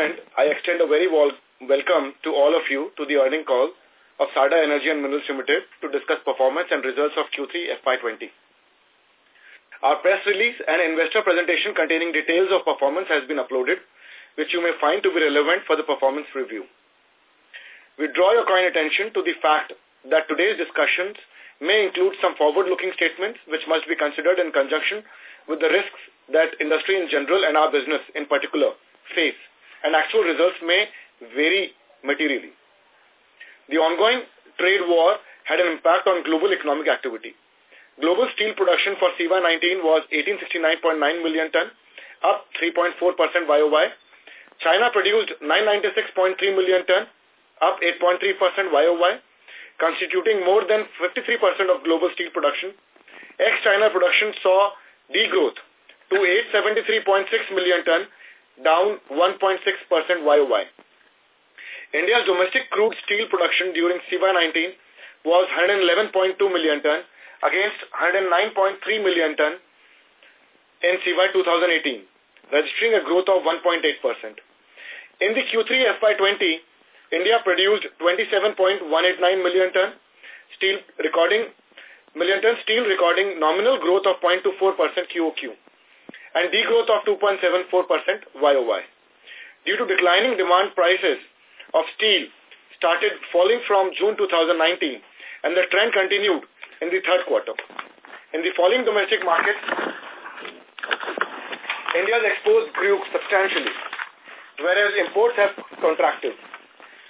I extend a very warm welcome to all of you to the earning call of Sarda Energy and Minerals Limited to discuss performance and results of Q3 FY20. Our press release and investor presentation containing details of performance has been uploaded, which you may find to be relevant for the performance review. We draw your kind attention to the fact that today's discussions may include some forward-looking statements which must be considered in conjunction with the risks that industry in general and our business in particular face and actual results may vary materially. The ongoing trade war had an impact on global economic activity. Global steel production for CY19 was 1869.9 million ton, up 3.4% YOY. China produced 996.3 million ton, up 8.3% YOY, constituting more than 53% of global steel production. Ex-China production saw degrowth to 873.6 million ton, down 1.6% YOY. India's domestic crude steel production during CY19 was 111.2 million ton against 109.3 million ton in CY 2018, registering a growth of 1.8%. In the Q3 FY20, India produced 27.189 million ton steel recording million ton steel recording nominal growth of 0.24% QOQ and degrowth of 2.74% YOY. Due to declining demand prices of steel started falling from June 2019 and the trend continued in the third quarter. In the falling domestic market, India's exports grew substantially, whereas imports have contracted.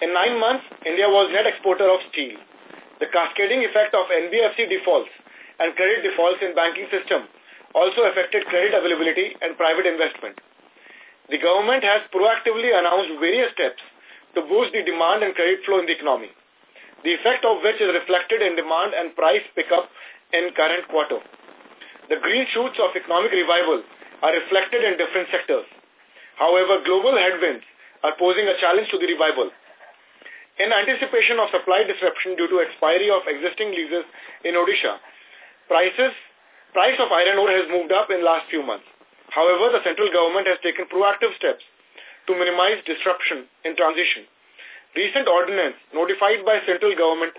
In nine months, India was net exporter of steel. The cascading effect of NBFC defaults and credit defaults in banking system also affected credit availability and private investment. The government has proactively announced various steps to boost the demand and credit flow in the economy, the effect of which is reflected in demand and price pickup in current quarter. The green shoots of economic revival are reflected in different sectors. However, global headwinds are posing a challenge to the revival. In anticipation of supply disruption due to expiry of existing leases in Odisha, prices price of iron ore has moved up in last few months. However, the central government has taken proactive steps to minimize disruption in transition. Recent ordinance notified by central government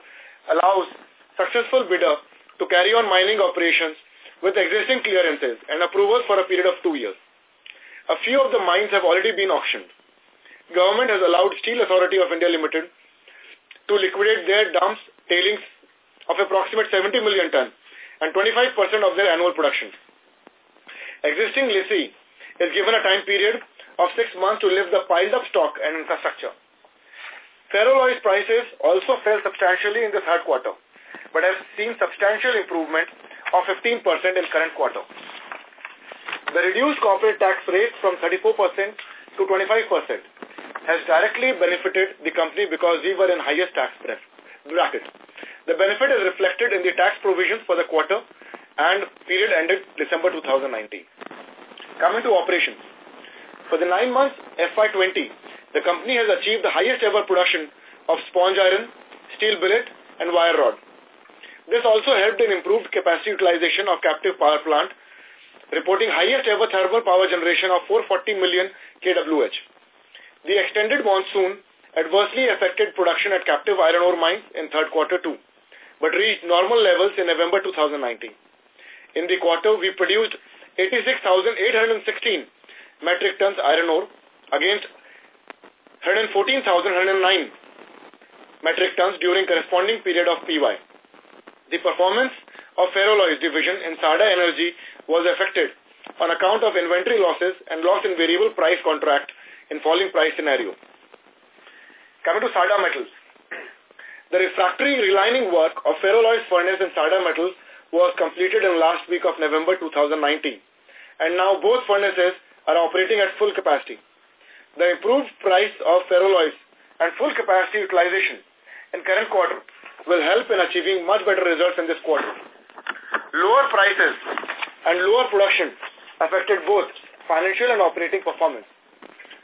allows successful bidder to carry on mining operations with existing clearances and approvals for a period of two years. A few of the mines have already been auctioned. Government has allowed Steel Authority of India Limited to liquidate their dumps tailings of approximate 70 million ton and 25% of their annual production. Existing lessee is given a time period of six months to lift the piled-up stock and infrastructure. Ferroalloys prices also fell substantially in the third quarter, but have seen substantial improvement of 15% in current quarter. The reduced corporate tax rate from 34% to 25% has directly benefited the company because we were in highest tax bracket. The benefit is reflected in the tax provisions for the quarter and period ended December 2019. Coming to operations. For the nine months FY20, the company has achieved the highest ever production of sponge iron, steel billet, and wire rod. This also helped in improved capacity utilization of captive power plant, reporting highest ever thermal power generation of 440 million kWh. The extended monsoon adversely affected production at captive iron ore mines in third quarter too but reached normal levels in November 2019. In the quarter, we produced 86,816 metric tons iron ore against 114,109 metric tons during corresponding period of PY. The performance of ferroalloys division in Sarda Energy was affected on account of inventory losses and loss in variable price contract in falling price scenario. Coming to Sarda Metals. The refractory relining work of ferroalloys furnace and Sarda Metals was completed in last week of November 2019 and now both furnaces are operating at full capacity. The improved price of ferroalloys and full capacity utilization in current quarter will help in achieving much better results in this quarter. Lower prices and lower production affected both financial and operating performance.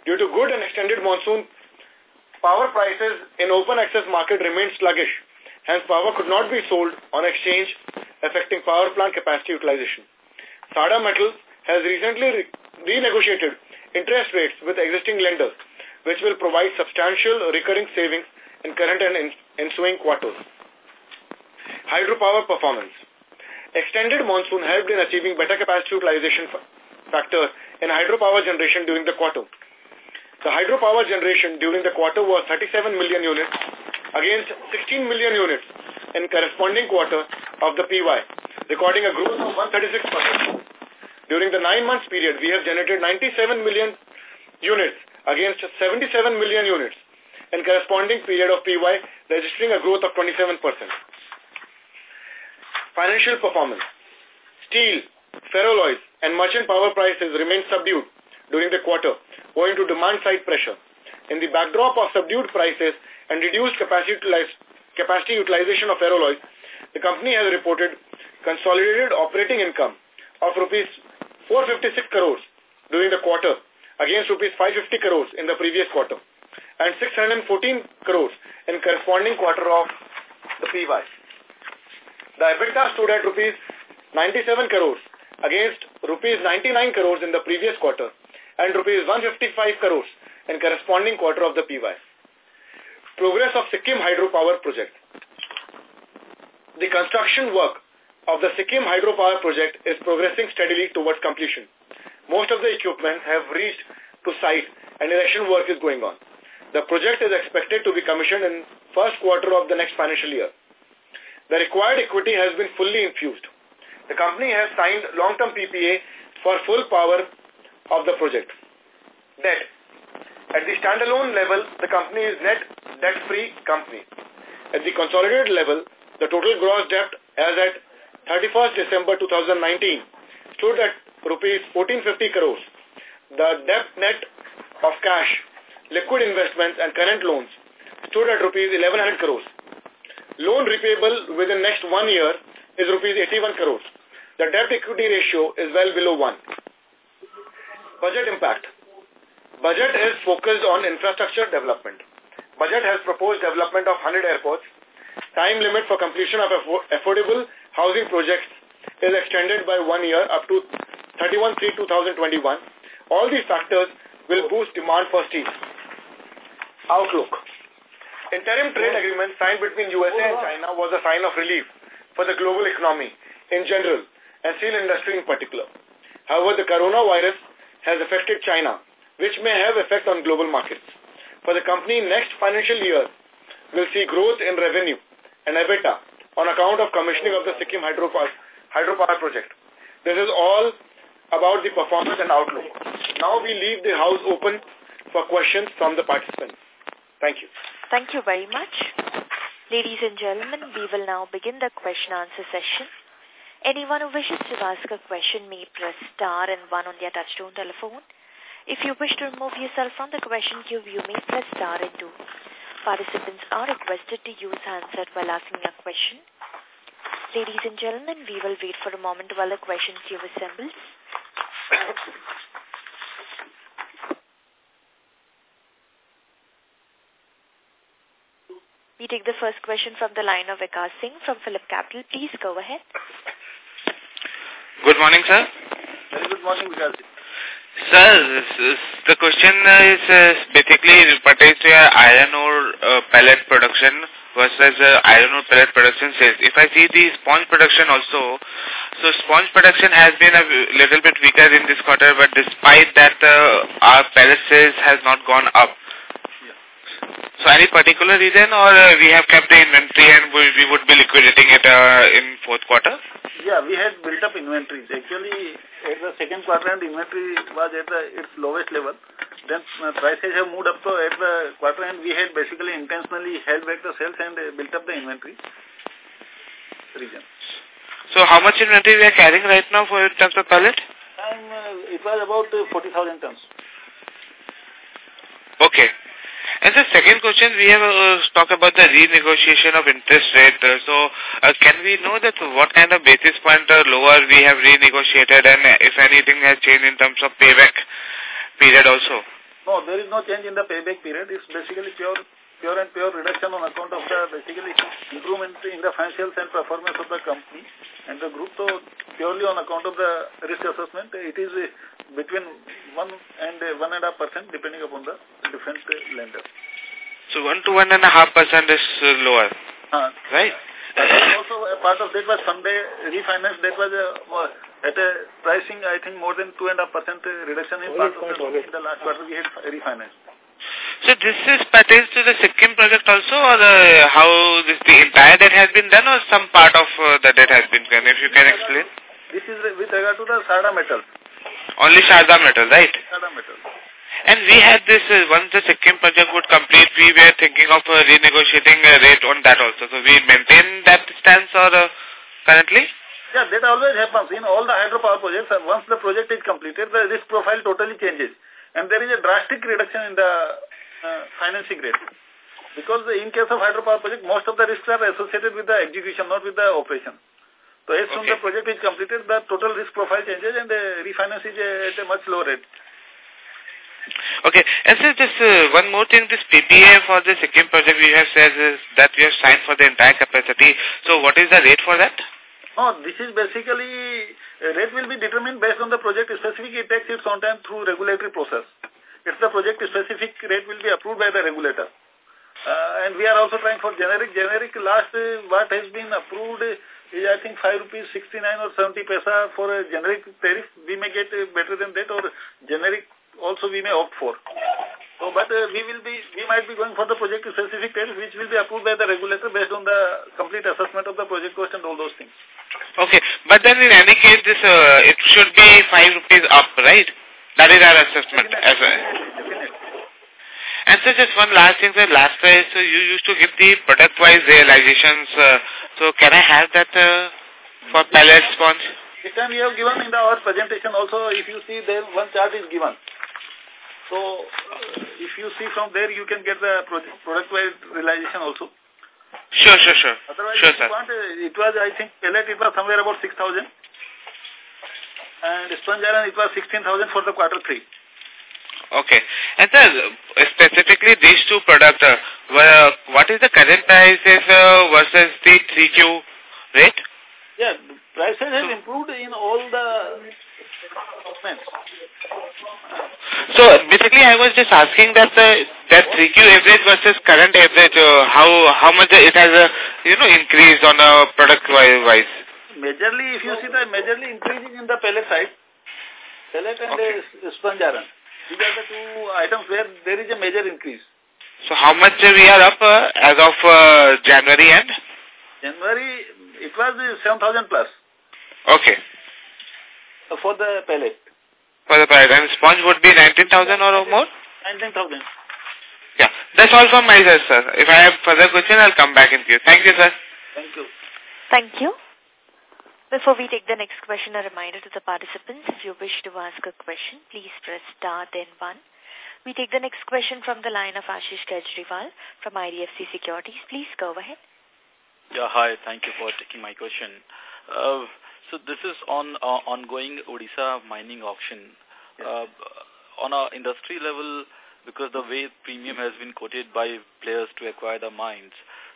Due to good and extended monsoon power prices in open access market remained sluggish. Hence, power could not be sold on exchange, affecting power plant capacity utilization. Sarda Metals has recently re renegotiated interest rates with existing lenders which will provide substantial recurring savings in current and ensuing quarters. Hydropower performance. Extended monsoon helped in achieving better capacity utilization factor in hydropower generation during the quarter. The hydropower generation during the quarter was 37 million units against 16 million units in corresponding quarter of the PY, recording a growth of 136%. During the nine months period, we have generated 97 million units against 77 million units in corresponding period of PY, registering a growth of 27%. Financial performance. Steel, ferroalloys, and merchant power prices remained subdued during the quarter, owing to demand-side pressure. In the backdrop of subdued prices and reduced capacity, capacity utilization of ferroalloys, the company has reported consolidated operating income of rupees 456 crores during the quarter against rupees 550 crores in the previous quarter and 614 crores in corresponding quarter of the PY. The EBITDA stood at rupees 97 crores against rupees 99 crores in the previous quarter and rupees 155 crores in corresponding quarter of the PY. Progress of Sikkim Hydropower Project. The construction work of the Sikkim Hydropower Project is progressing steadily towards completion. Most of the equipment have reached to site and erection work is going on. The project is expected to be commissioned in first quarter of the next financial year. The required equity has been fully infused. The company has signed long-term PPA for full power of the project. Debt. At the standalone level, the company is net debt-free company. At the consolidated level, the total gross debt as at 31st December 2019 stood at rupees 1450 crores. The debt net of cash, liquid investments and current loans stood at rupees 1100 crores. Loan repayable within next one year is rupees 81 crores. The debt equity ratio is well below 1. Budget impact. Budget is focused on infrastructure development. Budget has proposed development of 100 airports. Time limit for completion of affordable housing projects is extended by one year up to 31-3-2021. All these factors will boost demand for steel. Outlook. Interim trade agreement signed between USA and China was a sign of relief for the global economy in general and steel industry in particular. However, the coronavirus has affected China, which may have effect on global markets. For the company, next financial year will see growth in revenue and EBITDA on account of commissioning of the Sikkim hydropower, hydropower project. This is all about the performance and outlook. Now we leave the house open for questions from the participants. Thank you. Thank you very much. Ladies and gentlemen, we will now begin the question-answer session. Anyone who wishes to ask a question may press star and one on their touchtone telephone. If you wish to remove yourself from the question queue, you may press star and two. Participants are requested to use handset while asking a question. Ladies and gentlemen, we will wait for a moment while the question queue assembles. We take the first question from the line of Vikas Singh from Phillip Capital. Please go ahead. Good morning, sir. Very good morning, Vikas. Sir, the question is uh, basically pertains to your iron ore uh, pellet production versus uh, iron ore pellet production sales. If I see the sponge production also, so sponge production has been a little bit weaker in this quarter, but despite that, uh, our pellet sales has not gone up. So any particular reason or uh, we have kept the inventory and we, we would be liquidating it uh, in fourth quarter? Yeah, we had built up inventories. Actually, at the second quarter end, inventory was at the, its lowest level. Then uh, prices have moved up, so at the quarter end, we had basically intentionally held back the sales and uh, built up the inventory region. So how much inventory we are carrying right now for in terms of pellet? And, uh, it was about uh, 40,000 tons. Okay. And the second question, we have uh, talked about the renegotiation of interest rate. Uh, so, uh, can we know that what kind of basis point uh, lower we have renegotiated and if anything has changed in terms of payback period also? No, there is no change in the payback period. It's basically pure pure and pure reduction on account of the basically improvement in the financials and performance of the company and the group. So purely on account of the risk assessment, it is between one and one and a half percent depending upon the different lenders. So 1 to 1.5% is lower, uh, right? also a part of that was Sunday refinance. That was a, at a pricing, I think, more than 2.5% reduction in part of the, in the last quarter we had refinanced. So this is pertains to the Sikkim project also or the, how this the entire debt has been done or some part of uh, the debt has been done? If you can explain. This is with regard to the Sarda metal. Only Sarda metal, right? Sarda metal. And we had this, uh, once the Sikkim project would complete, we were thinking of uh, renegotiating a rate on that also. So we maintain that stance or uh, currently? Yeah, that always happens in all the hydropower projects. Once the project is completed, the risk profile totally changes. And there is a drastic reduction in the uh, financing rate. Because in case of hydropower project, most of the risks are associated with the execution, not with the operation. So as soon okay. the project is completed, the total risk profile changes and the refinance is at a much lower rate. Okay. And sir, just uh, one more thing, this PPA for the Sikkim project we have said is that we have signed for the entire capacity. So what is the rate for that? Oh, this is basically, uh, rate will be determined based on the project specific. It takes its own time through regulatory process. If the project specific rate will be approved by the regulator. Uh, and we are also trying for generic. Generic last, uh, what has been approved is I think 5 rupees 69 or 70 paisa for a generic tariff. We may get uh, better than that or generic also we may opt for. So, but uh, we will be, we might be going for the project specific tariff, which will be approved by the regulator based on the complete assessment of the project cost and all those things. Okay, but then in any case, this uh, it should be five rupees up, right? That is our assessment. As a, and so just one last thing, sir. Last time, so you used to give the product-wise realizations. Uh, so can I have that uh, for pellet sponge? This time we have given in the, our presentation also, if you see there, one chart is given. So, uh, if you see from there, you can get the product-wise realization also. Sure, sure, sure. Otherwise, sure, sir. Want, it was, I think, pellet, it was somewhere about 6,000. And sponge iron, it was 16,000 for the quarter three. Okay. And sir, specifically these two products, uh, what is the current prices uh, versus the 3Q rate? Yeah, prices have improved in all the segments. So basically, I was just asking that the that 3Q average versus current average, uh, how how much it has a you know increased on a product wise. Majorly, if you see the majorly increasing in the pellet side, pellet and okay. sponge iron. These are the two items where there is a major increase. So how much we are up uh, as of uh, January end? January, it was 7,000 plus. Okay. For the pellet. For the pellet. And sponge would be 19,000 or more? 19,000. Yeah. That's all from my side, sir. If I have further questions, I'll come back in you. Thank you, sir. Thank you. Thank you. Before we take the next question, a reminder to the participants, if you wish to ask a question, please press star then one. We take the next question from the line of Ashish Kejriwal from IDFC Securities. Please go ahead. Yeah, hi. Thank you for taking my question. Uh, so this is on uh, ongoing Odisha mining auction. Uh, on our industry level, because the way premium has been quoted by players to acquire the mines.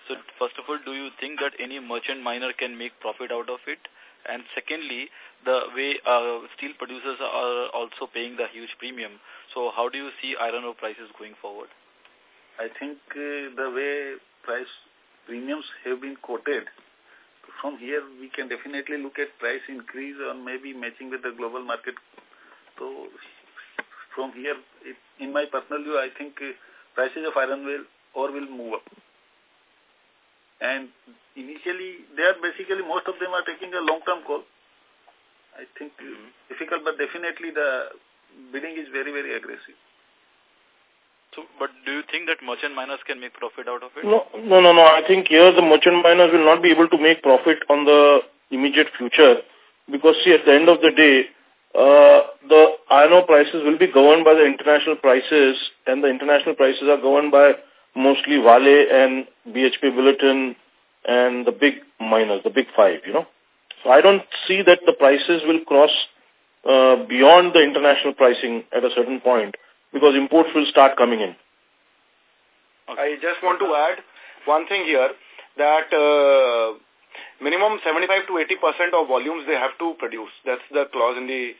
So first of all, do you think that any merchant miner can make profit out of it? And secondly, the way uh, steel producers are also paying the huge premium. So how do you see iron ore prices going forward? I think uh, the way price premiums have been quoted, from here we can definitely look at price increase or maybe matching with the global market. So from here, it, in my personal view, I think uh, prices of iron will or will move up. And initially, they are basically, most of them are taking a long-term call. I think mm -hmm. difficult, but definitely the bidding is very, very aggressive. So, but do you think that merchant miners can make profit out of it? No, no, no, no. I think here the merchant miners will not be able to make profit on the immediate future because see, at the end of the day, uh, the iron ore prices will be governed by the international prices and the international prices are governed by mostly Vale and BHP Billiton and the big miners, the big five, you know. So I don't see that the prices will cross uh, beyond the international pricing at a certain point because imports will start coming in. I just want to add one thing here that uh, minimum 75 to 80% of volumes they have to produce. That's the clause in the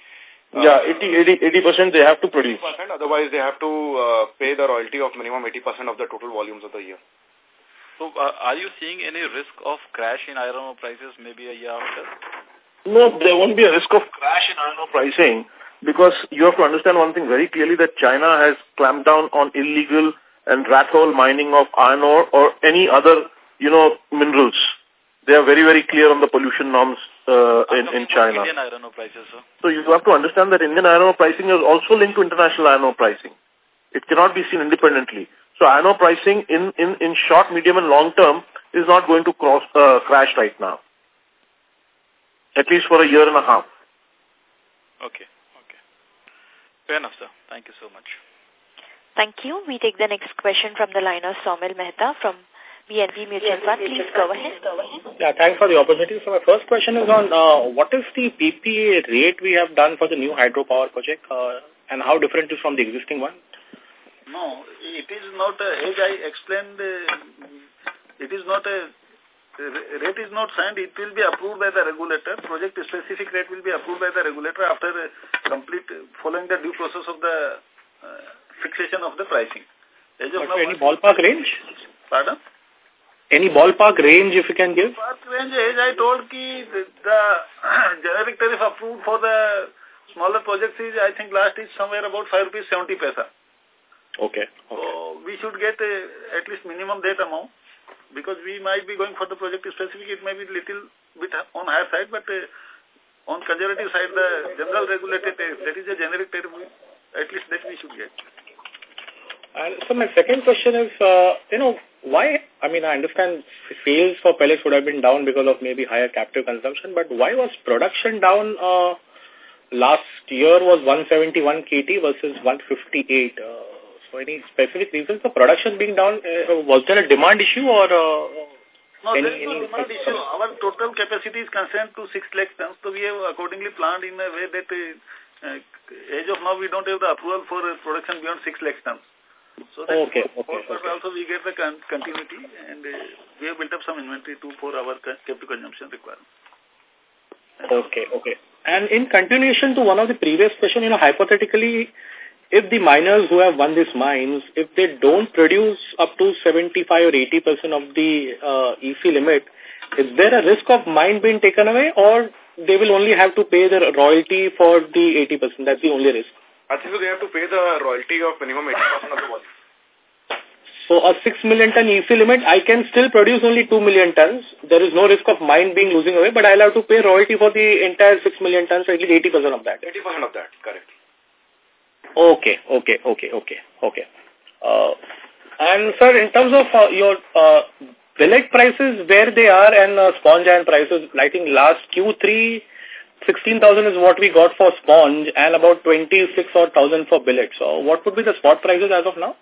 Uh, yeah, 80, 80, percent they have to produce. 80%, otherwise they have to uh, pay the royalty of minimum 80% of the total volumes of the year. So uh, are you seeing any risk of crash in iron ore prices maybe a year after? No, there won't be a risk of crash in iron ore pricing because you have to understand one thing very clearly that China has clamped down on illegal and rat hole mining of iron ore or any other, you know, minerals. They are very, very clear on the pollution norms uh, in, in China. Indian iron ore prices, sir. So you have to understand that Indian iron ore pricing is also linked to international iron ore pricing. It cannot be seen independently. So iron ore pricing in, in, in short, medium and long term is not going to cross, uh, crash right now. At least for a year and a half. Okay. Okay. Fair enough, sir. Thank you so much. Thank you. We take the next question from the line of Somil Mehta from BNP Mutual Fund. Please go ahead. Yeah, thanks for the opportunity. So my first question is on uh, what is the PPA rate we have done for the new hydropower project uh, and how different is from the existing one? No, it is not, a, as I explained, uh, it is not a, rate is not signed, it will be approved by the regulator. Project specific rate will be approved by the regulator after complete, following the due process of the uh, fixation of the pricing. As of now, any ballpark range? Pardon? Any ballpark range if you can give? Ballpark range, as I told, ki the, the generic tariff approved for the smaller projects is, I think last is somewhere about 5 rupees 70 paisa. Okay. okay. So we should get a, at least minimum that amount because we might be going for the project specific, it may be little bit on higher side, but uh, on conservative side, the general regulated tariff, that is a generic tariff, at least that we should get. And so my second question is, uh, you know, why, I mean, I understand sales for pellets would have been down because of maybe higher captive consumption, but why was production down uh, last year was 171 KT versus 158? Uh, so any specific reasons for production being down? Uh, was there a demand issue or... Uh, no, any, there is no demand issue. Our total capacity is concerned to 6 lakh tons, so we have accordingly planned in a way that uh, as of now we don't have the approval for production beyond 6 lakh tons. So that okay, okay, for okay. also we get the con continuity and uh, we have built up some inventory too for our captive consumption requirement. Okay, okay. And in continuation to one of the previous question, you know, hypothetically, if the miners who have won these mines, if they don't produce up to 75 or 80% of the uh, EC limit, is there a risk of mine being taken away or they will only have to pay the royalty for the 80%? That's the only risk. I think so they have to pay the royalty of minimum 80% of the volume. So a 6 million ton EC limit, I can still produce only 2 million tons. There is no risk of mine being losing away, but I'll have to pay royalty for the entire 6 million tons, at least 80% of that. 80% of that, correct. Okay, okay, okay, okay, okay. Uh, and sir, in terms of uh, your uh, billet prices, where they are and uh, sponge iron prices, I think last Q3, 16,000 is what we got for sponge and about 26 or 1,000 for billet. So what would be the spot prices as of now?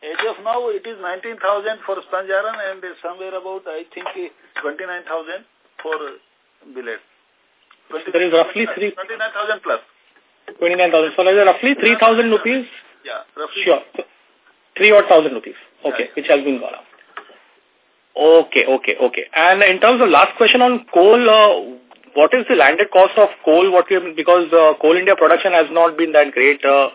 As of now, it is 19,000 for sponge iron and somewhere about, I think, 29,000 for billet. There is roughly 3... 29,000 plus. 29,000. So is roughly 3,000 rupees? Yeah, roughly. Sure. 3 or 1,000 rupees. Okay, yeah. which has been gone up. Okay, okay, okay. And in terms of last question on coal, uh, what is the landed cost of coal? What we because uh, Coal India production has not been that great. Uh,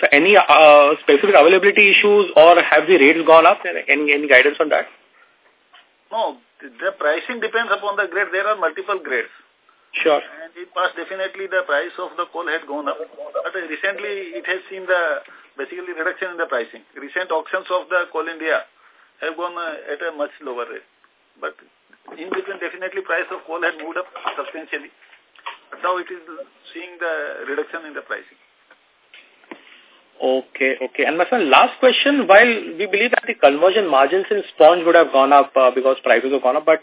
so any uh, specific availability issues or have the rates gone up? Any any guidance on that? No, the pricing depends upon the grade. There are multiple grades. Sure. And in past, definitely the price of the coal had gone up. But recently, it has seen the basically reduction in the pricing. Recent auctions of the Coal India have gone uh, at a much lower rate. But in between, definitely price of coal had moved up substantially. But now it is seeing the reduction in the pricing. Okay, okay. And my son, last question, while we believe that the conversion margins in sponge would have gone up uh, because prices have gone up, but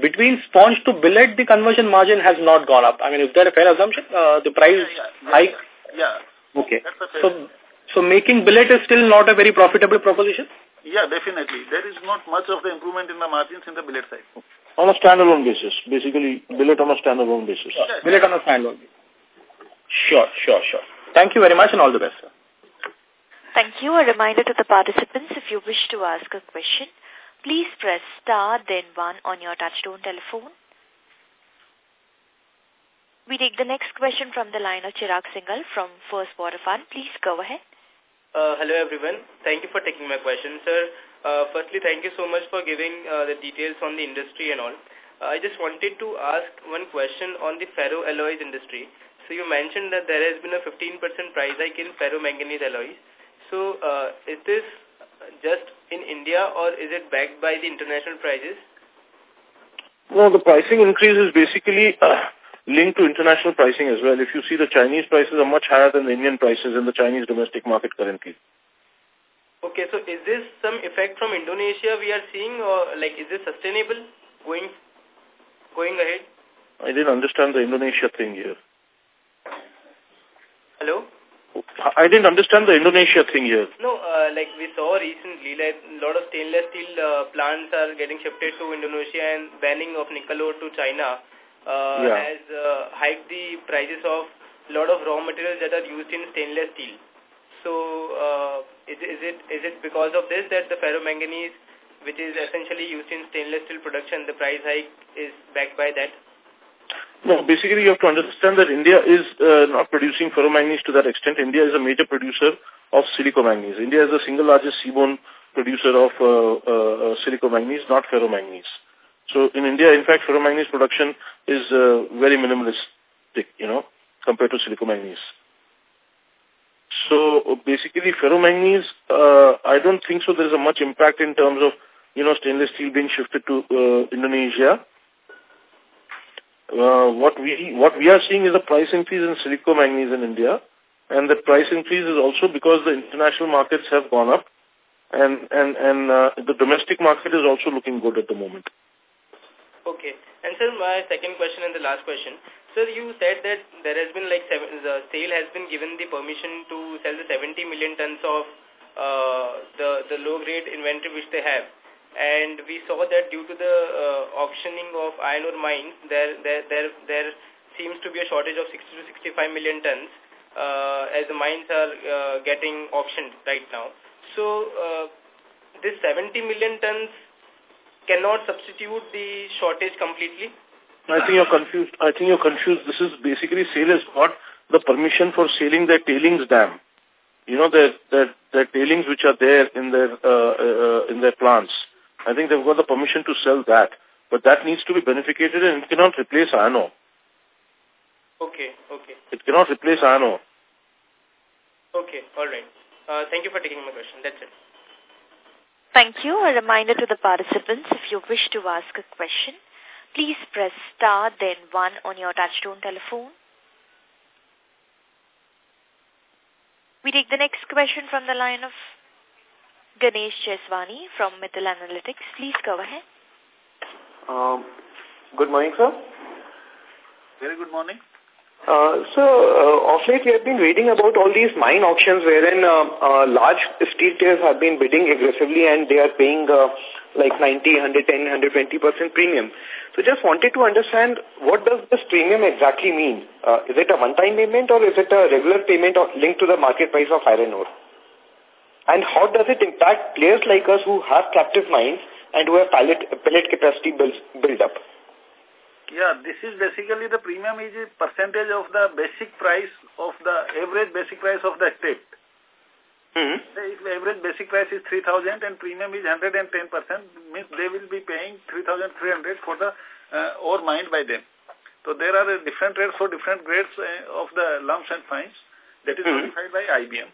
between sponge to billet, the conversion margin has not gone up. I mean, is that a fair assumption? Uh, the price yeah, yeah, hike? Yeah. Okay. So, so making billet is still not a very profitable proposition? Yeah, definitely. There is not much of the improvement in the margins in the billet side. On a standalone basis, basically billet on a standalone basis. Yes. Billet on a standalone basis. Sure, sure, sure. Thank you very much and all the best, sir. Thank you. A reminder to the participants, if you wish to ask a question, please press star then one on your touchtone telephone. We take the next question from the line of Chirag Singhal from First Water Fund. Please go ahead. Uh, hello, everyone. Thank you for taking my question, sir. Uh, firstly, thank you so much for giving uh, the details on the industry and all. Uh, I just wanted to ask one question on the ferroalloys industry. So you mentioned that there has been a 15% price hike in ferromanganese alloys. So uh, is this just in India or is it backed by the international prices? No, the pricing increase is basically uh, linked to international pricing as well. If you see the Chinese prices are much higher than the Indian prices in the Chinese domestic market currently. Okay, so is this some effect from Indonesia we are seeing or like is this sustainable going going ahead? I didn't understand the Indonesia thing here. Hello? I didn't understand the Indonesia thing here. No, uh, like we saw recently, like a lot of stainless steel uh, plants are getting shifted to Indonesia and banning of nickel ore to China uh, Yeah. has uh, hiked the prices of a lot of raw materials that are used in stainless steel. So, uh, is, is it is it because of this that the ferromanganese, which is essentially used in stainless steel production, the price hike is backed by that? No, basically you have to understand that India is uh, not producing ferromanganese to that extent. India is a major producer of silicomanganese. India is the single largest seaborne producer of uh, uh, uh, silicomanganese, not ferromanganese. So in India, in fact, ferromanganese production is uh, very minimalistic, you know, compared to silicomanganese. So basically ferromanganese, uh, I don't think so there is a much impact in terms of, you know, stainless steel being shifted to uh, Indonesia. Uh, what we what we are seeing is a price increase in silicomanganese in India, and the price increase is also because the international markets have gone up, and and and uh, the domestic market is also looking good at the moment. Okay. And sir, my second question and the last question. Sir, you said that there has been like seven, the SAIL has been given the permission to sell the 70 million tons of uh, the the low grade inventory which they have. And we saw that due to the uh, auctioning of iron ore mines, there there there there seems to be a shortage of 60 to 65 million tons uh, as the mines are uh, getting auctioned right now. So uh, this 70 million tons cannot substitute the shortage completely? I think you're confused. I think you're confused. This is basically SAIL has got the permission for sailing their tailings dam. You know, their, their, their tailings which are there in their, uh, uh, in their plants. I think they've got the permission to sell that. But that needs to be beneficated and it cannot replace iron ore. Okay, okay. It cannot replace iron ore. Okay, all right. Uh, thank you for taking my question. That's it. Thank you. A reminder to the participants, if you wish to ask a question, please press star then one on your touchtone telephone. We take the next question from the line of Ganesh Jeswani from Mithil Analytics. Please go ahead. Um, good morning, sir. Very good morning. Uh, so, uh, of late we have been reading about all these mine auctions wherein uh, uh, large steel players have been bidding aggressively and they are paying uh, like 90, 110, 120% premium. So just wanted to understand what does this premium exactly mean? Uh, is it a one-time payment or is it a regular payment or linked to the market price of iron ore? And how does it impact players like us who have captive mines and who have pellet, pellet capacity built, built up? Yeah, this is basically the premium is a percentage of the basic price of the average basic price of the state. Mm -hmm. If the average basic price is 3000 and premium is 110%, means they will be paying 3300 for the uh, ore mined by them. So there are uh, different rates for different grades uh, of the lumps and fines that is Mm -hmm. notified by IBM.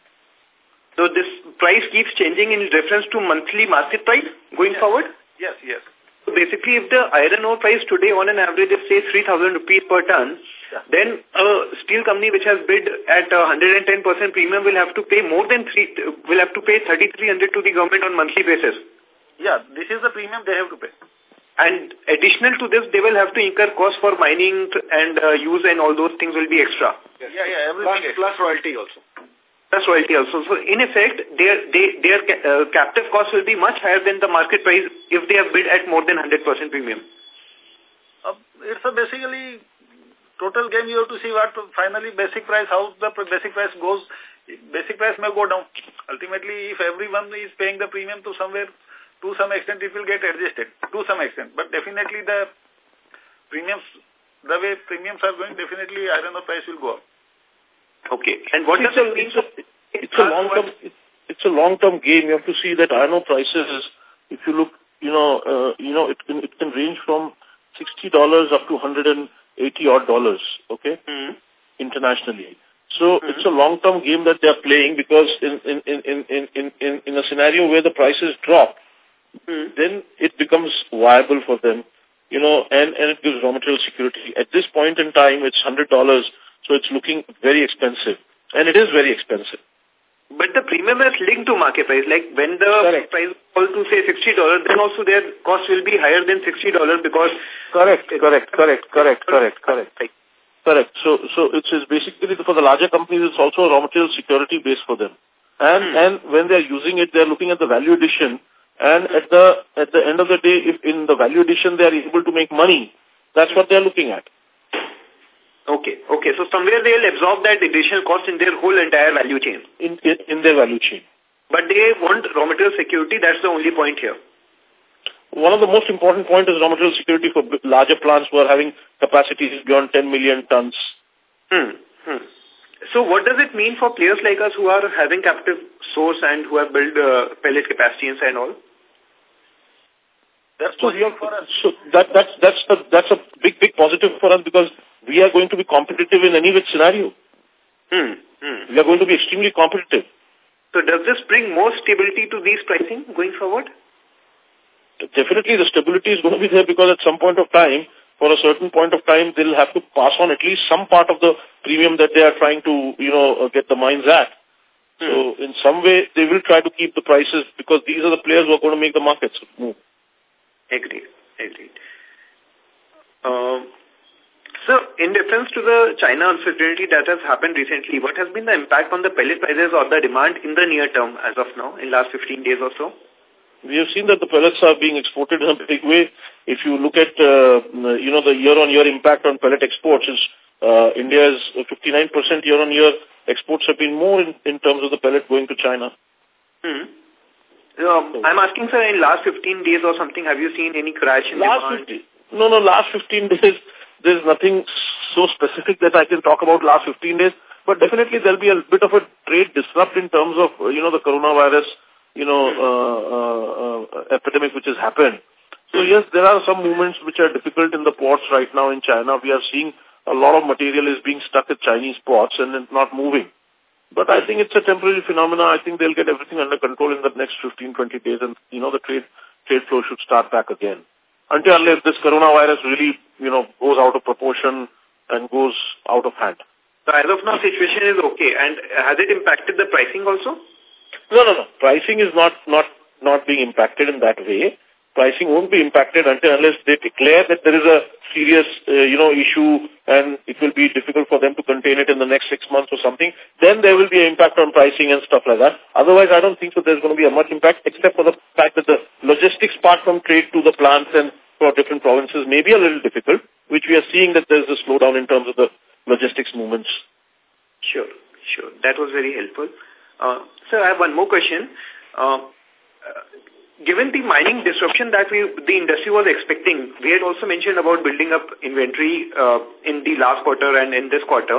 So this price keeps changing in reference to monthly market price going yes. forward? Yes, yes. So basically, if the iron ore price today on an average is say 3,000 rupees per ton, Yeah. then a steel company which has bid at 110% premium will have to pay more than three, will have to pay 3,300 to the government on monthly basis. Yeah, this is the premium they have to pay. And additional to this, they will have to incur costs for mining and uh, use and all those things will be extra. Yes. Yeah, yeah, everything. Plus, plus royalty also. Plus royalty also. So in effect, their, they, their uh, captive cost will be much higher than the market price if they have bid at more than 100% premium. Uh, it's a basically total game you have to see what finally basic price, how the basic price goes. Basic price may go down. Ultimately, if everyone is paying the premium to somewhere, to some extent it will get adjusted, to some extent. But definitely the premiums the way premiums are going, definitely iron ore price will go up. Okay. And what it's does a, it mean? it's a, it's a long term it's a long term game. You have to see that iron ore prices. If you look, you know, uh, you know, it can it can range from sixty dollars up to hundred and eighty odd dollars. Okay, Hmm. internationally. So it's a long term game that they are playing because in in in in in in, in a scenario where the prices drop, Hmm. then it becomes viable for them. You know, and and it gives raw material security. At this point in time, it's hundred dollars, so it's looking very expensive, and it is very expensive. But the premium is linked to market price. Like when the Correct. price falls to say $60, then also their cost will be higher than $60 because... Correct, correct, correct, correct, correct, correct. Correct. So, so it's, it's basically for the larger companies, it's also a raw material security base for them. And, Hmm. and when they're using it, they're looking at the value addition. And at the, at the end of the day, if in the value addition they are able to make money, that's what they're looking at. Okay, okay. So somewhere they'll absorb that additional cost in their whole entire value chain. In, in, in their value chain. But they want raw material security. That's the only point here. One of the most important points is raw material security for larger plants who are having capacities beyond 10 million tons. Hmm. Hmm. So what does it mean for players like us who are having captive source and who have built uh, pellet capacities and all? That's So, for us. so that, that's, that's, a, that's a big, big positive for us because we are going to be competitive in any which scenario. Hmm. Hmm. We are going to be extremely competitive. So does this bring more stability to these pricing going forward? Definitely the stability is going to be there because at some point of time, for a certain point of time, they'll have to pass on at least some part of the premium that they are trying to, you know, uh, get the mines at. So in some way, they will try to keep the prices because these are the players who are going to make the markets move. Agreed. Agreed. Um, so, in reference to the China uncertainty that has happened recently, what has been the impact on the pellet prices or the demand in the near term as of now, in last 15 days or so? We have seen that the pellets are being exported in a big way. If you look at, uh, you know, the year-on-year impact on pellet exports, is uh, India's 59% year-on-year exports have been more in, in terms of the pellet going to China. Hmm. Um, I'm asking, sir, in last 15 days or something, have you seen any crash in Last demand? 15, no, no, last 15 days, there's nothing so specific that I can talk about last 15 days, but definitely there'll be a bit of a trade disrupt in terms of, you know, the coronavirus, you know, uh, uh, uh, epidemic which has happened. So yes, there are some movements which are difficult in the ports right now in China. We are seeing a lot of material is being stuck at Chinese ports and it's not moving. But I think it's a temporary phenomena. I think they'll get everything under control in the next 15, 20 days and, you know, the trade, trade flow should start back again. Until unless this coronavirus really, you know, goes out of proportion and goes out of hand. So as of now, situation is okay. And has it impacted the pricing also? No, no, no. Pricing is not, not, not being impacted in that way. Pricing won't be impacted until unless they declare that there is a serious, uh, you know, issue and it will be difficult for them to contain it in the next six months or something. Then there will be an impact on pricing and stuff like that. Otherwise, I don't think so there's going to be a much impact except for the fact that the logistics part from trade to the plants and for different provinces may be a little difficult, which we are seeing that there's a slowdown in terms of the logistics movements. Sure, sure. That was very helpful. Uh, I have one more question. Uh, given the mining disruption that we the industry was expecting, we had also mentioned about building up inventory uh, in the last quarter and in this quarter.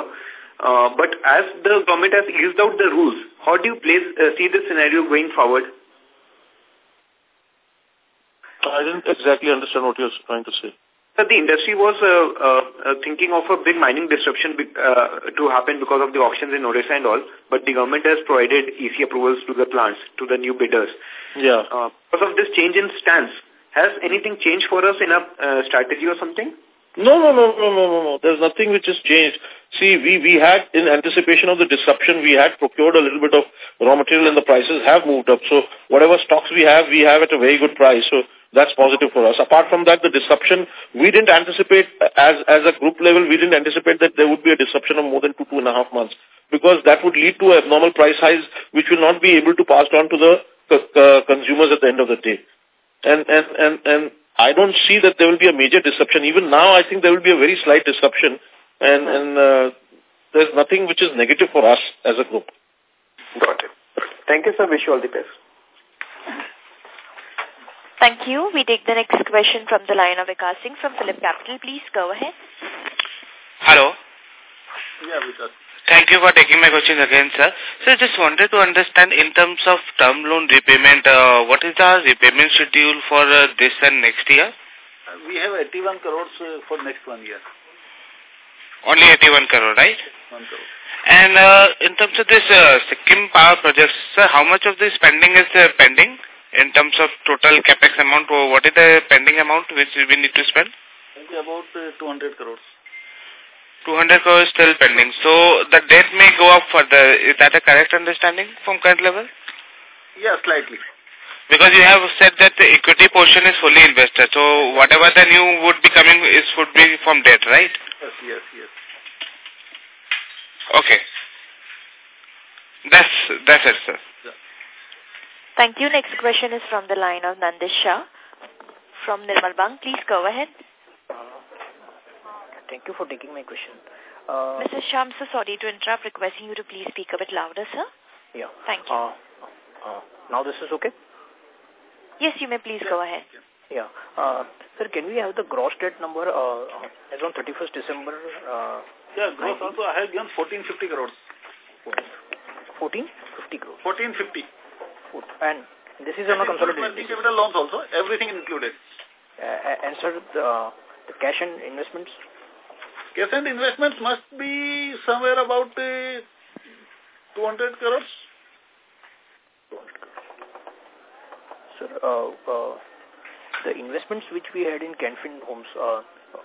Uh, but as the government has eased out the rules, how do you place, uh, see this scenario going forward? I didn't exactly understand what you were trying to say. That the industry was uh, uh, uh, thinking of a big mining disruption uh, to happen because of the auctions in Odisha and all, but the government has provided EC approvals to the plants, to the new bidders. Yeah. Uh, because of this change in stance, has anything changed for us in our uh, strategy or something? No, no, no, no, no, no, no. There's nothing which has changed. See, we, we had, in anticipation of the disruption, we had procured a little bit of raw material and the prices have moved up. So whatever stocks we have, we have at a very good price. So that's positive for us. Apart from that, the disruption, we didn't anticipate, as, as a group level, we didn't anticipate that there would be a disruption of more than two, two and a half months. Because that would lead to abnormal price highs, which will not be able to pass on to the consumers at the end of the day. And, and, and, and I don't see that there will be a major disruption. Even now, I think there will be a very slight disruption. And, and uh, there's nothing which is negative for us as a group. Got it. Thank you, sir. Wish you all the best. Thank you. We take the next question from the line of Vikas Singh from Phillip Capital. Please go ahead. Hello. Yeah, because. Thank you for taking my question again, sir. So I just wanted to understand in terms of term loan repayment, uh, what is the repayment schedule for uh, this and next year? Uh, we have 81 crores uh, for next one year. Only 81 crore, right? One crore. And uh, in terms of this uh, Sikkim power projects, sir, how much of the spending is uh, pending in terms of total capex amount? Or what is the pending amount which we need to spend? Maybe about uh, 200 crores. 200 crore is still pending. So the debt may go up further. Is that a correct understanding from current level? Yeah, slightly. Because you have said that the equity portion is fully invested. So whatever the new would be coming is would be from debt, right? Yes, yes, yes. Okay. That's that's it, sir. Thank you. Next question is from the line of Nandish Shah from Nirmal Bang. Please go ahead. Thank you for taking my question. Uh, Mr. Shah, I'm so sorry to interrupt, requesting you to please speak a bit louder, sir. Yeah. Thank you. Uh, uh, now this is okay? Yes, you may please go ahead. Yeah. Uh, sir, can we have the gross debt number uh, as on 31st December? Uh, yeah, gross also I have given 1450 crores. 1450 crores. 1450. And this is on a consolidated Working capital loans also, everything included. Uh, and sir, the, the cash and investments? Cash and investments must be somewhere about uh, 200 crores. 200 crores. Sir, uh, uh, the investments which we had in Canfin Homes, uh,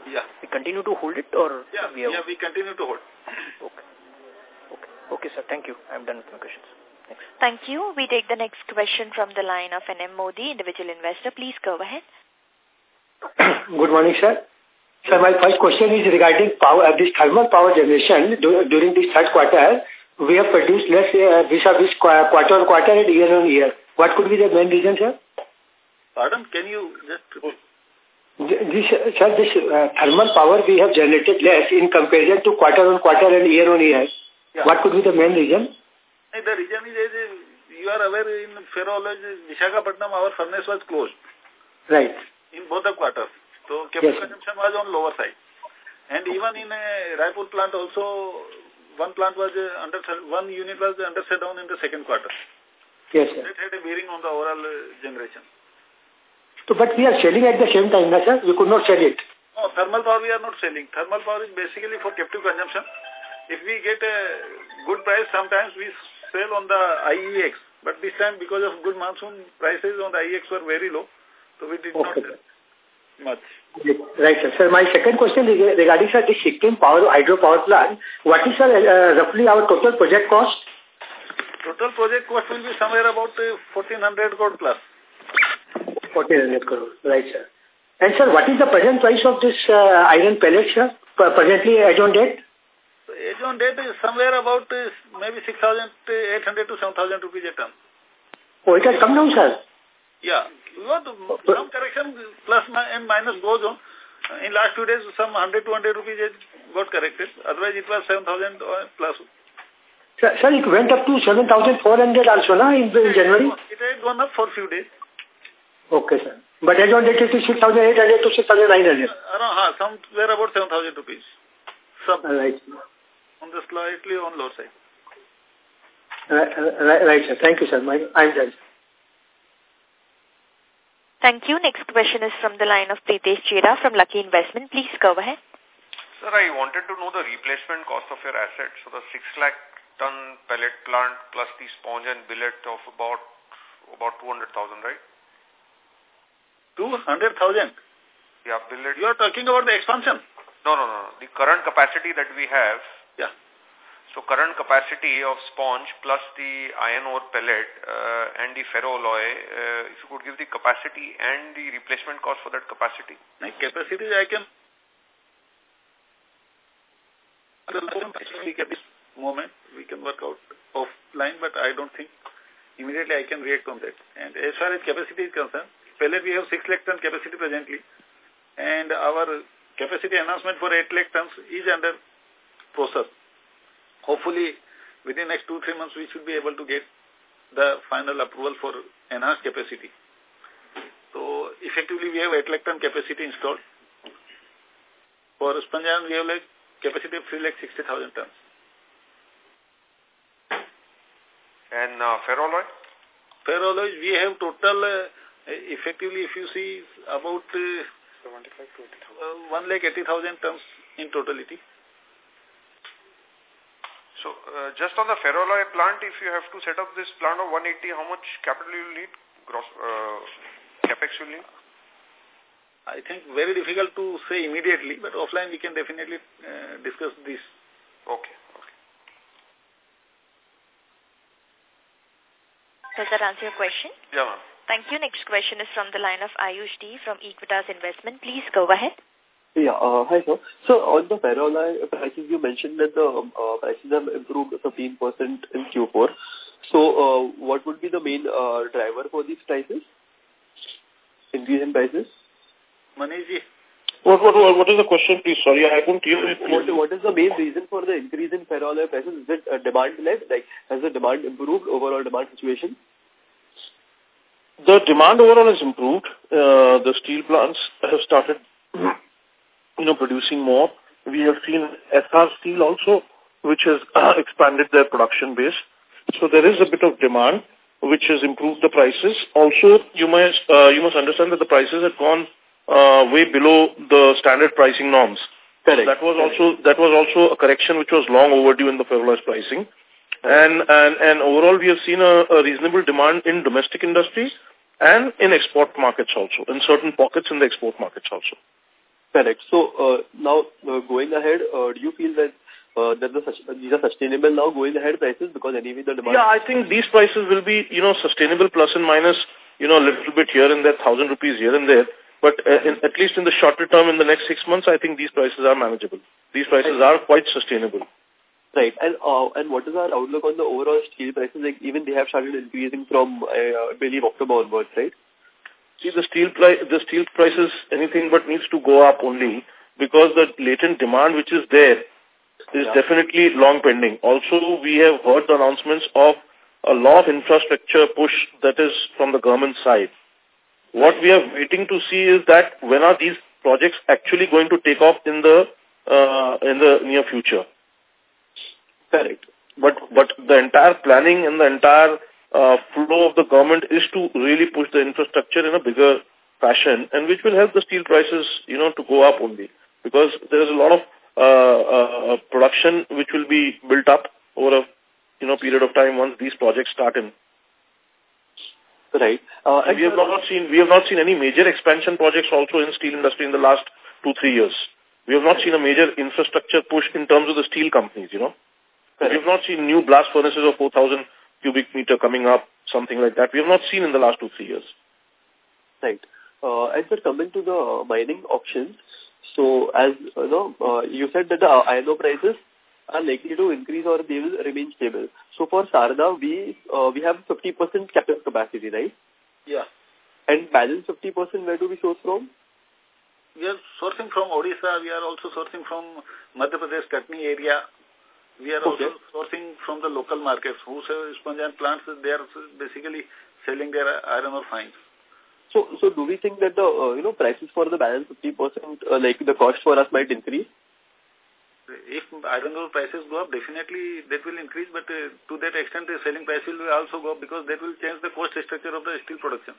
yeah. we continue to hold it or? Yeah, we have... yeah, we continue to hold. Okay. Okay. Okay, sir. Thank you. I'm done with my questions. Thanks. Thank you. We take the next question from the line of NM Modi, individual investor. Please go ahead. Good morning, sir. Sir, my first question is regarding power, uh, this thermal power generation do, during this third quarter. We have produced less uh, vis-a-vis quarter on quarter and year on year. What could be the main reason, sir? Pardon? Can you just... This, sir, this uh, thermal power we have generated less in comparison to quarter on quarter and year on year. Yeah. What could be the main reason? The reason is, you are aware in ferroalloys, Visakhapatnam, our furnace was closed. Right. In both the quarters. So capital yes. consumption was on lower side. And even in a Raipur plant also, one plant was uh, under, one unit was under shutdown in the second quarter. Yes, sir. That had a bearing on the overall uh, generation. So, but we are selling at the same time, sir? We could not sell it. No, thermal power we are not selling. Thermal power is basically for captive consumption. If we get a good price, sometimes we sell on the IEX. But this time, because of good monsoon, prices on the IEX were very low. So we did okay. not sell much. Right, sir. Sir, my second question regarding, sir, the Sikkim power, hydropower plant. What is, sir, uh, roughly our total project cost? Total project cost will be somewhere about uh, 1400 crore plus. 1400 crore, right, sir. And, sir, what is the present price of this uh, iron pellet, sir, presently as on date? Age on date is somewhere about uh, maybe 6,800 to 7,000 rupees a ton. Oh, it has come down, sir? Yeah. What, some correction plus and minus goes on. In last few days, some 100, 200 rupees got corrected. Otherwise, it was 7,000 plus. Sir, sir, it went up to 7,400 also, na, in, in January? It had gone up for a few days. Okay, sir. But as on date, it is 6,800 to 6,900. Around, uh, somewhere about 7,000 rupees. Some. Right. On the slightly on lower side. Right, right, right, sir. Thank you, sir. My, I'm done. Thank you. Next question is from the line of Pritesh Chheda from Lucky Investment. Please go ahead. Sir, I wanted to know the replacement cost of your assets. So the 6 lakh ton pellet plant plus the sponge and billet of about about 200,000, right? 200,000? Yeah, billet. You are talking about the expansion? No, no, no. The current capacity that we have. Yeah. So current capacity of sponge plus the iron ore pellet uh, and the ferroalloy, uh, if you could give the capacity and the replacement cost for that capacity. My capacity I can moment we can work out offline, but I don't think immediately I can react on that. And as far as capacity is concerned, pellet we have 6 lakh ton capacity presently, and our capacity announcement for 8 lakh tons is under process hopefully within next two, three months we should be able to get the final approval for enhanced capacity. So effectively we have 8 lakh ton capacity installed. For sponge we have like capacity of 3 lakh 60,000 tons. And uh, Ferroalloy, we have total, uh, effectively if you see about uh, uh 1 lakh 80,000 tons in totality. So, uh, just on the ferroalloy plant, if you have to set up this plant of 180, how much capital you will need? Gross, uh, capex you will need? I think very difficult to say immediately, but offline we can definitely uh, discuss this. Okay. okay. Does that answer your question? Yeah, ma'am. Thank you. Next question is from the line of Ayush D from Equitas Investment. Please go ahead. Yeah, uh, hi sir. So on the ferroalloy prices, you mentioned that the uh, prices have improved 15% in Q4. So uh, what would be the main uh, driver for these prices? Increase in prices? Maniji. What, what, what is the question, please? Sorry, I couldn't hear it. What, what is the main reason for the increase in ferroalloy prices? Is it uh, demand-led? Like, has the demand improved, overall demand situation? The demand overall has improved. Uh, the steel plants have started you know, producing more. We have seen Essar Steel also, which has uh, expanded their production base. So there is a bit of demand, which has improved the prices. Also, you must uh, you must understand that the prices have gone uh, way below the standard pricing norms. Correct. That was also that was also a correction which was long overdue in the ferroalloy pricing. And, and, and overall, we have seen a, a reasonable demand in domestic industries and in export markets also, in certain pockets in the export markets also. Correct. So uh, now uh, going ahead, uh, do you feel that uh, that the, these are sustainable now going ahead prices because anyway the demand? Yeah, I think these prices will be you know sustainable plus and minus you know a little bit here and there, thousand rupees here and there. But uh, in, at least in the shorter term, in the next six months, I think these prices are manageable. These prices are quite sustainable. Right. And uh, and what is our outlook on the overall steel prices? Like even they have started increasing from, uh, I believe, October onwards, right? See, the steel, price, the steel prices, anything but needs to go up only because the latent demand which is there is yeah. definitely long pending. Also, we have heard the announcements of a lot of infrastructure push that is from the government side. What we are waiting to see is that when are these projects actually going to take off in the uh, in the near future. Correct. But but the entire planning and the entire uh, flow of the government is to really push the infrastructure in a bigger fashion and which will help the steel prices, you know, to go up only because there is a lot of uh, uh, production which will be built up over a, you know, period of time once these projects start in. Right. Uh, and we have not seen we have not seen any major expansion projects also in steel industry in the last two three years. We have not seen a major infrastructure push in terms of the steel companies. You know, Correct. we have not seen new blast furnaces of 4,000 cubic meter coming up, something like that. We have not seen in the last two, three years. Right. Uh, and sir, coming to the mining options, so as you know, uh, you said that the iron ore prices are likely to increase or they will remain stable. So for Sarda, we uh, we have 50% captive capacity, right? Yeah. And balance 50% where do we source from? We are sourcing from Odisha. We are also sourcing from Madhya Pradesh, Katni area. We are okay. also sourcing from the local markets. Who sell sponge iron plants, they are basically selling their iron ore fines. So, so do we think that the uh, you know prices for the balance 50 percent, uh, like the cost for us, might increase? If iron ore prices go up, definitely that will increase. But uh, to that extent, the selling price will also go up because that will change the cost structure of the steel production.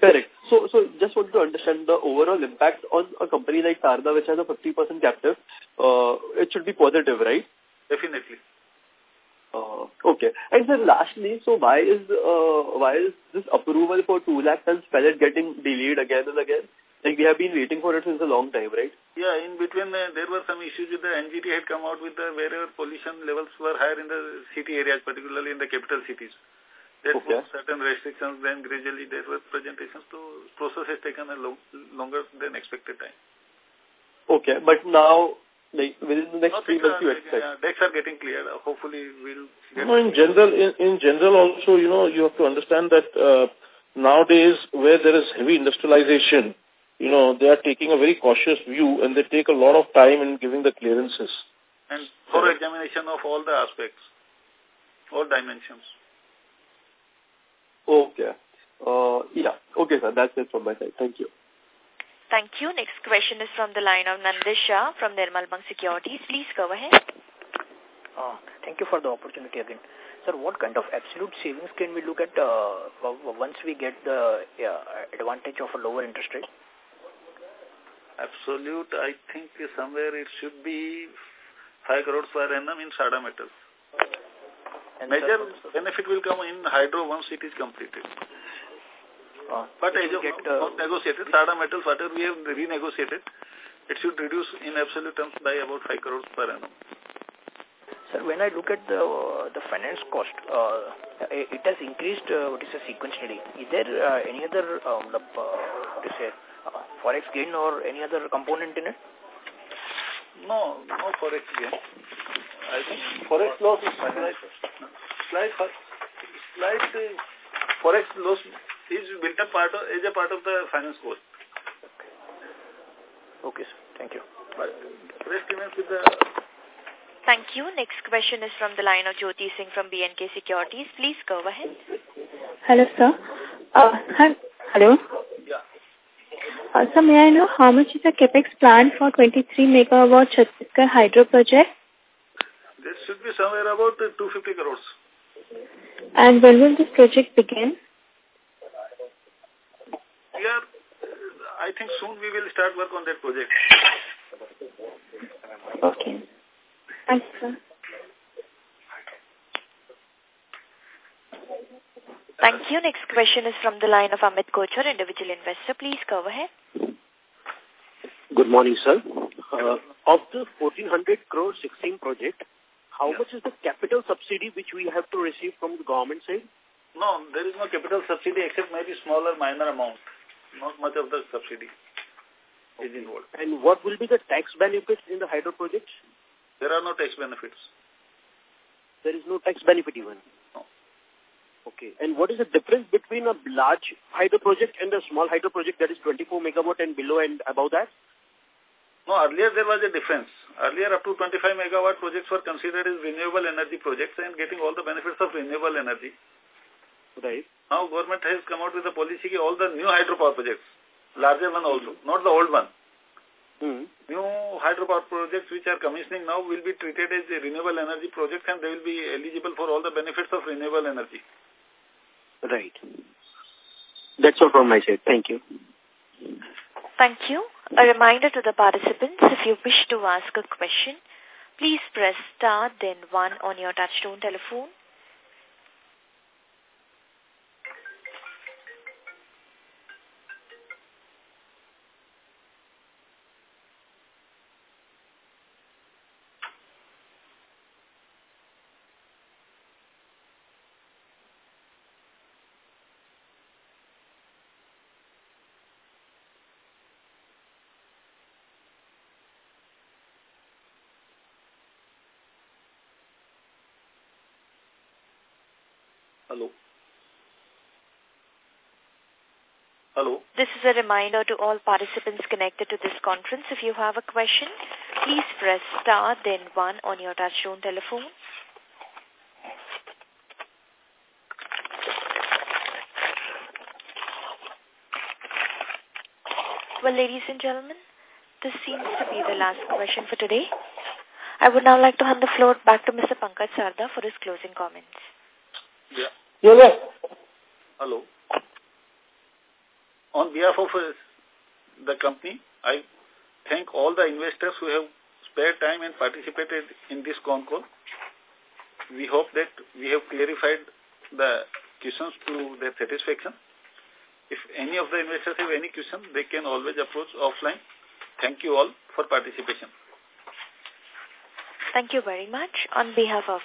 Correct. So, so just want to understand the overall impact on a company like Sarda, which has a 50% captive. Uh, it should be positive, right? Definitely. Uh, okay. And then lastly, so why is uh, why is this approval for 2 lakh tons pellet getting delayed again and again? Like we have been waiting for it since a long time, right? Yeah, in between uh, there were some issues with the NGT had come out with the wherever pollution levels were higher in the city areas, particularly in the capital cities. There okay. were certain restrictions, then gradually there were presentations, so process has taken a long, longer than expected time. Okay, but now like within the next Not three months you expect? Uh, decks are getting cleared. Hopefully we'll get... No, in general, in, in general also, you know, you have to understand that uh, nowadays where there is heavy industrialization, you know, they are taking a very cautious view and they take a lot of time in giving the clearances. And for examination of all the aspects, all dimensions. Okay. Uh, yeah. Okay, sir. That's it from my side. Thank you. Thank you. Next question is from the line of Nandish Shah from Nirmal Bang Securities. Please go ahead. Uh, thank you for the opportunity again. sir, what kind of absolute savings can we look at uh, once we get the advantage of a lower interest rate? Absolute, I think somewhere it should be 5 crores per annum in Sarda Metals. And Major benefit will come in hydro once it is completed. Uh, but as of get, uh, negotiated, Sarda Metals, whatever we have renegotiated, it should reduce in absolute terms by about 5 crores per annum. Sir, when I look at the uh, the finance cost, uh, it has increased, uh, what is the sequentially. Is there uh, any other, um, the, uh, what is it, uh, forex gain or any other component in it? No, no forex gain. I think forex loss is slight, slight, slight uh, forex loss is built up part of, is a part of the finance cost. Okay, sir. Thank you. But rest remains with the... Thank you. Next question is from the line of Jyoti Singh from B&K Securities. Please go ahead. Hello, sir. Uh, hello. Yeah. Uh, so may I know how much is the capex plan for 23 megawatt Chhattisgarh hydro project? This should be somewhere about 250 crores. And when will this project begin? Yeah, I think soon we will start work on that project. Okay. Thanks, sir. Thank you. Next question is from the line of Amit Kochar, individual investor. Please go ahead. Good morning, sir. Uh, of the 1400 crore 16 project, how yeah. much is the capital subsidy which we have to receive from the government side? No, there is no capital subsidy except maybe smaller minor amount. Not much of the subsidy is involved. And what will be the tax benefits in the hydro projects? There are no tax benefits. There is no tax benefit even? No. Okay. And what is the difference between a large hydro project and a small hydro project that is 24 megawatt and below and above that? No, earlier there was a difference. Earlier up to 25 megawatt projects were considered as renewable energy projects and getting all the benefits of renewable energy. Right. Now government has come out with a policy that all the new hydropower projects, larger one also, not the old one. Mm. New hydropower projects which are commissioning now will be treated as a renewable energy projects and they will be eligible for all the benefits of renewable energy. Right. That's all from my side. Thank you. Thank you. A reminder to the participants, if you wish to ask a question, please press star then one on your touchtone telephone. Hello. Hello. This is a reminder to all participants connected to this conference. If you have a question, please press star then one on your touchtone telephone. Well, ladies and gentlemen, this seems to be the last question for today. I would now like to hand the floor back to Mr. Pankaj Sarda for his closing comments. Yeah. Yeah, yeah. Hello. On behalf of uh, the company, I thank all the investors who have spare time and participated in this con call. We hope that we have clarified the questions to their satisfaction. If any of the investors have any question, they can always approach offline. Thank you all for participation. Thank you very much. On behalf of